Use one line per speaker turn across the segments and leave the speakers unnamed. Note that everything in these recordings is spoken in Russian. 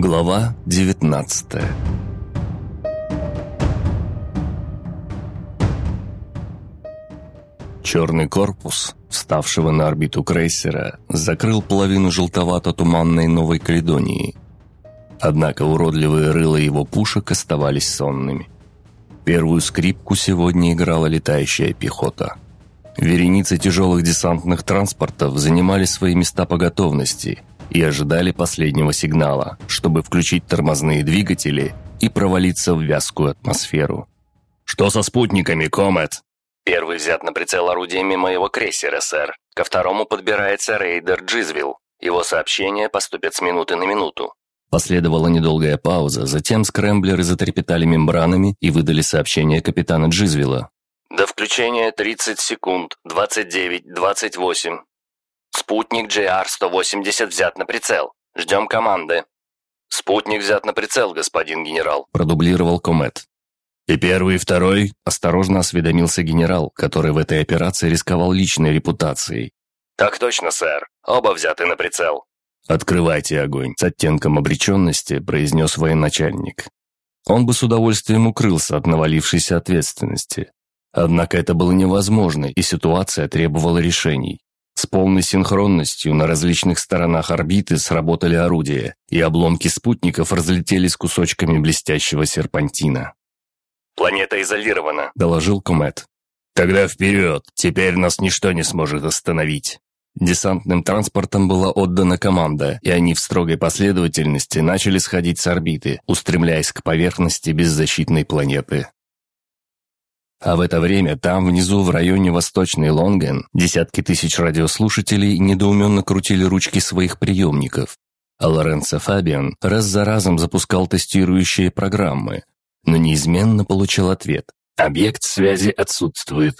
Глава 19 Черный корпус, вставшего на орбиту крейсера, закрыл половину желтовато-туманной Новой Каледонии. Однако уродливые рыла его пушек оставались сонными. Первую скрипку сегодня играла летающая пехота. Вереницы тяжелых десантных транспортов занимали свои места по готовности и ожидали последнего сигнала, чтобы включить тормозные двигатели и провалиться в вязкую атмосферу. «Что со спутниками, Комет?»
«Первый взят на прицел орудиями моего крейсера, сэр. Ко второму подбирается рейдер Джизвилл. Его сообщения поступят с минуты на минуту».
Последовала недолгая пауза, затем скрэмблеры затрепетали мембранами и выдали сообщение капитана Джизвилла.
«До включения 30 секунд, 29, 28. Спутник GR-180 взят на прицел. Ждем команды». «Спутник взят на прицел, господин генерал», –
продублировал Комет.
«И первый, и второй?»
– осторожно осведомился генерал, который в этой операции рисковал личной репутацией.
«Так точно, сэр. Оба взяты на прицел».
«Открывайте огонь!» – с оттенком обреченности произнес военачальник. Он бы с удовольствием укрылся от навалившейся ответственности. Однако это было невозможно, и ситуация требовала решений. С полной синхронностью на различных сторонах орбиты сработали орудия, и обломки спутников разлетелись кусочками блестящего серпантина.
«Планета изолирована», –
доложил Комет.
«Тогда вперед! Теперь нас ничто не сможет остановить!»
Десантным транспортом была отдана команда, и они в строгой последовательности начали сходить с орбиты, устремляясь к поверхности беззащитной планеты. А в это время там, внизу, в районе Восточный Лонген, десятки тысяч радиослушателей недоуменно крутили ручки своих приемников. А Лоренцо Фабиан раз за разом запускал тестирующие программы, но неизменно получил ответ «Объект связи отсутствует».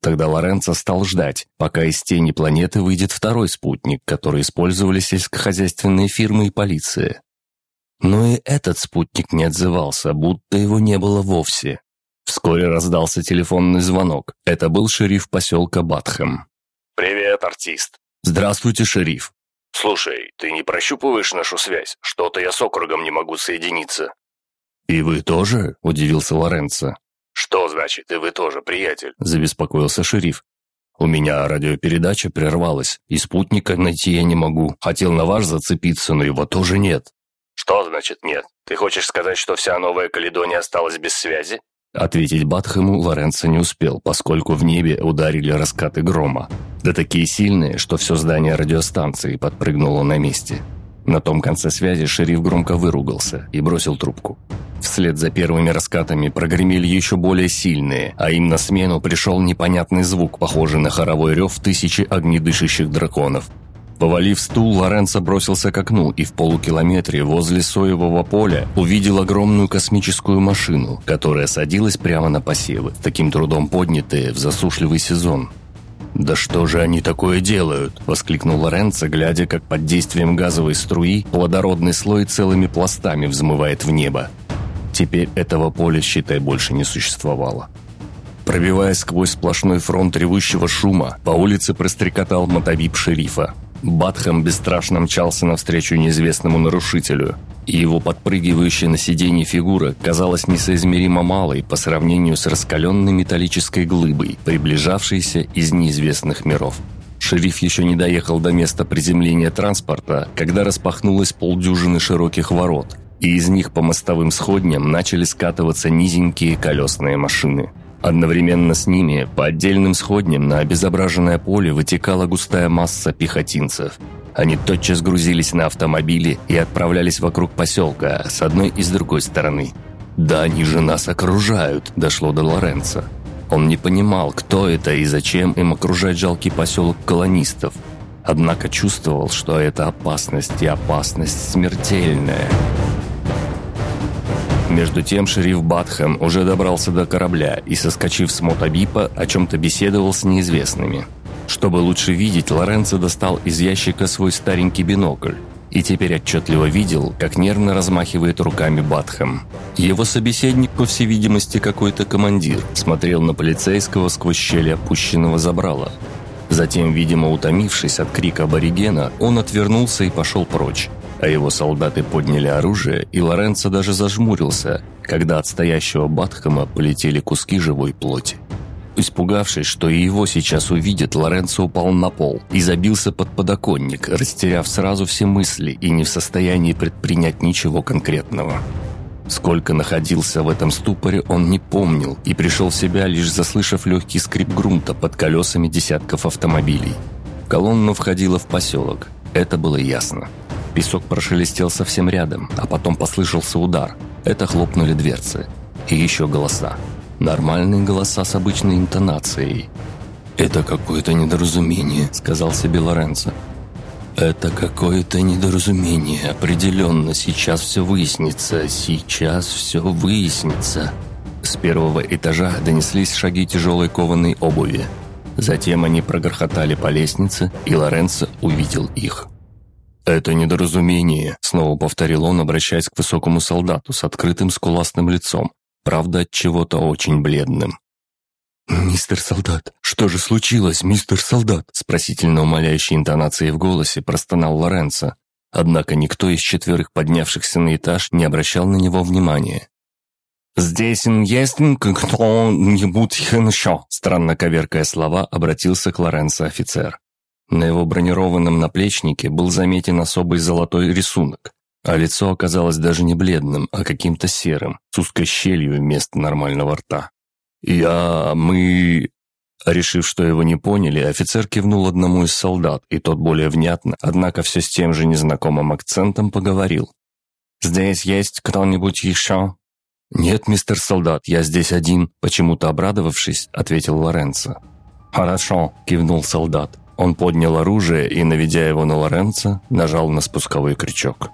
Тогда Лоренцо стал ждать, пока из тени планеты выйдет второй спутник, который использовали сельскохозяйственные фирмы и полиция. Но и этот спутник не отзывался, будто его не было вовсе. Вскоре раздался телефонный звонок. Это был шериф поселка Батхэм.
«Привет, артист».
«Здравствуйте, шериф».
«Слушай, ты не прощупываешь нашу связь? Что-то я с округом не могу соединиться».
«И вы тоже?» – удивился Лоренцо.
«Что значит, и вы тоже, приятель?»
– забеспокоился шериф. «У меня радиопередача прервалась, и спутника найти я не могу. Хотел на ваш зацепиться, но его тоже нет».
«Что значит нет? Ты хочешь сказать, что вся Новая Каледония осталась без связи?»
Ответить Батхэму Лоренцо не успел, поскольку в небе ударили раскаты грома. Да такие сильные, что все здание радиостанции подпрыгнуло на месте. На том конце связи шериф громко выругался и бросил трубку. Вслед за первыми раскатами прогремели еще более сильные, а им на смену пришел непонятный звук, похожий на хоровой рев тысячи огнедышащих драконов. Повалив стул, Лоренцо бросился к окну и в полукилометре возле соевого поля увидел огромную космическую машину, которая садилась прямо на посевы, таким трудом поднятые в засушливый сезон. «Да что же они такое делают?» – воскликнул Лоренцо, глядя, как под действием газовой струи плодородный слой целыми пластами взмывает в небо. Теперь этого поля, считай, больше не существовало. Пробиваясь сквозь сплошной фронт ревущего шума, по улице прострекотал мотовип шерифа. Батхам бесстрашно мчался навстречу неизвестному нарушителю, его подпрыгивающая на сиденье фигура казалась несоизмеримо малой по сравнению с раскаленной металлической глыбой, приближавшейся из неизвестных миров. Шериф еще не доехал до места приземления транспорта, когда распахнулось полдюжины широких ворот, и из них по мостовым сходням начали скатываться низенькие колесные машины. Одновременно с ними по отдельным сходням на обезображенное поле вытекала густая масса пехотинцев. Они тотчас грузились на автомобили и отправлялись вокруг поселка с одной и с другой стороны. «Да они же нас окружают», – дошло до Лоренца. Он не понимал, кто это и зачем им окружать жалкий поселок колонистов. Однако чувствовал, что это опасность и опасность смертельная. Между тем шериф Батхэм уже добрался до корабля и, соскочив с мотобипа, о чем-то беседовал с неизвестными. Чтобы лучше видеть, Лоренцо достал из ящика свой старенький бинокль и теперь отчетливо видел, как нервно размахивает руками Батхэм. Его собеседник, по всей видимости, какой-то командир, смотрел на полицейского сквозь щели опущенного забрала. Затем, видимо, утомившись от крика аборигена, он отвернулся и пошел прочь. А его солдаты подняли оружие, и Лоренцо даже зажмурился, когда от стоящего Батхама полетели куски живой плоти. Испугавшись, что и его сейчас увидят, Лоренцо упал на пол и забился под подоконник, растеряв сразу все мысли и не в состоянии предпринять ничего конкретного. Сколько находился в этом ступоре, он не помнил и пришел в себя, лишь заслышав легкий скрип грунта под колесами десятков автомобилей. Колонна входила в поселок. Это было ясно. Песок прошелестел совсем рядом, а потом послышался удар. Это хлопнули дверцы. И еще голоса. Нормальные голоса с обычной интонацией. «Это какое-то недоразумение», — сказал себе Лоренцо. «Это какое-то недоразумение. Определенно, сейчас все выяснится. Сейчас все выяснится». С первого этажа донеслись шаги тяжелой кованой обуви. Затем они прогрохотали по лестнице, и Лоренцо увидел их. «Это недоразумение», — снова повторил он, обращаясь к высокому солдату с открытым скуластым лицом, правда, от чего-то очень бледным. «Мистер Солдат, что же случилось, мистер Солдат?» С просительно умоляющей интонацией в голосе простонал Лоренцо. Однако никто из четверых поднявшихся на этаж не обращал на него внимания. «Здесь есть кто-нибудь еще?» Странно коверкая слова, обратился к Лоренцо офицер. На его бронированном наплечнике был заметен особый золотой рисунок, а лицо оказалось даже не бледным, а каким-то серым, с узкой щелью вместо нормального рта. «Я... мы...» Решив, что его не поняли, офицер кивнул одному из солдат, и тот более внятно, однако все с тем же незнакомым акцентом поговорил. «Здесь есть кто-нибудь еще?» «Нет, мистер солдат, я здесь один», — почему-то обрадовавшись, ответил Лоренцо. «Хорошо», — кивнул солдат. Он поднял оружие и, наведя его на Лоренцо, нажал на спусковой крючок.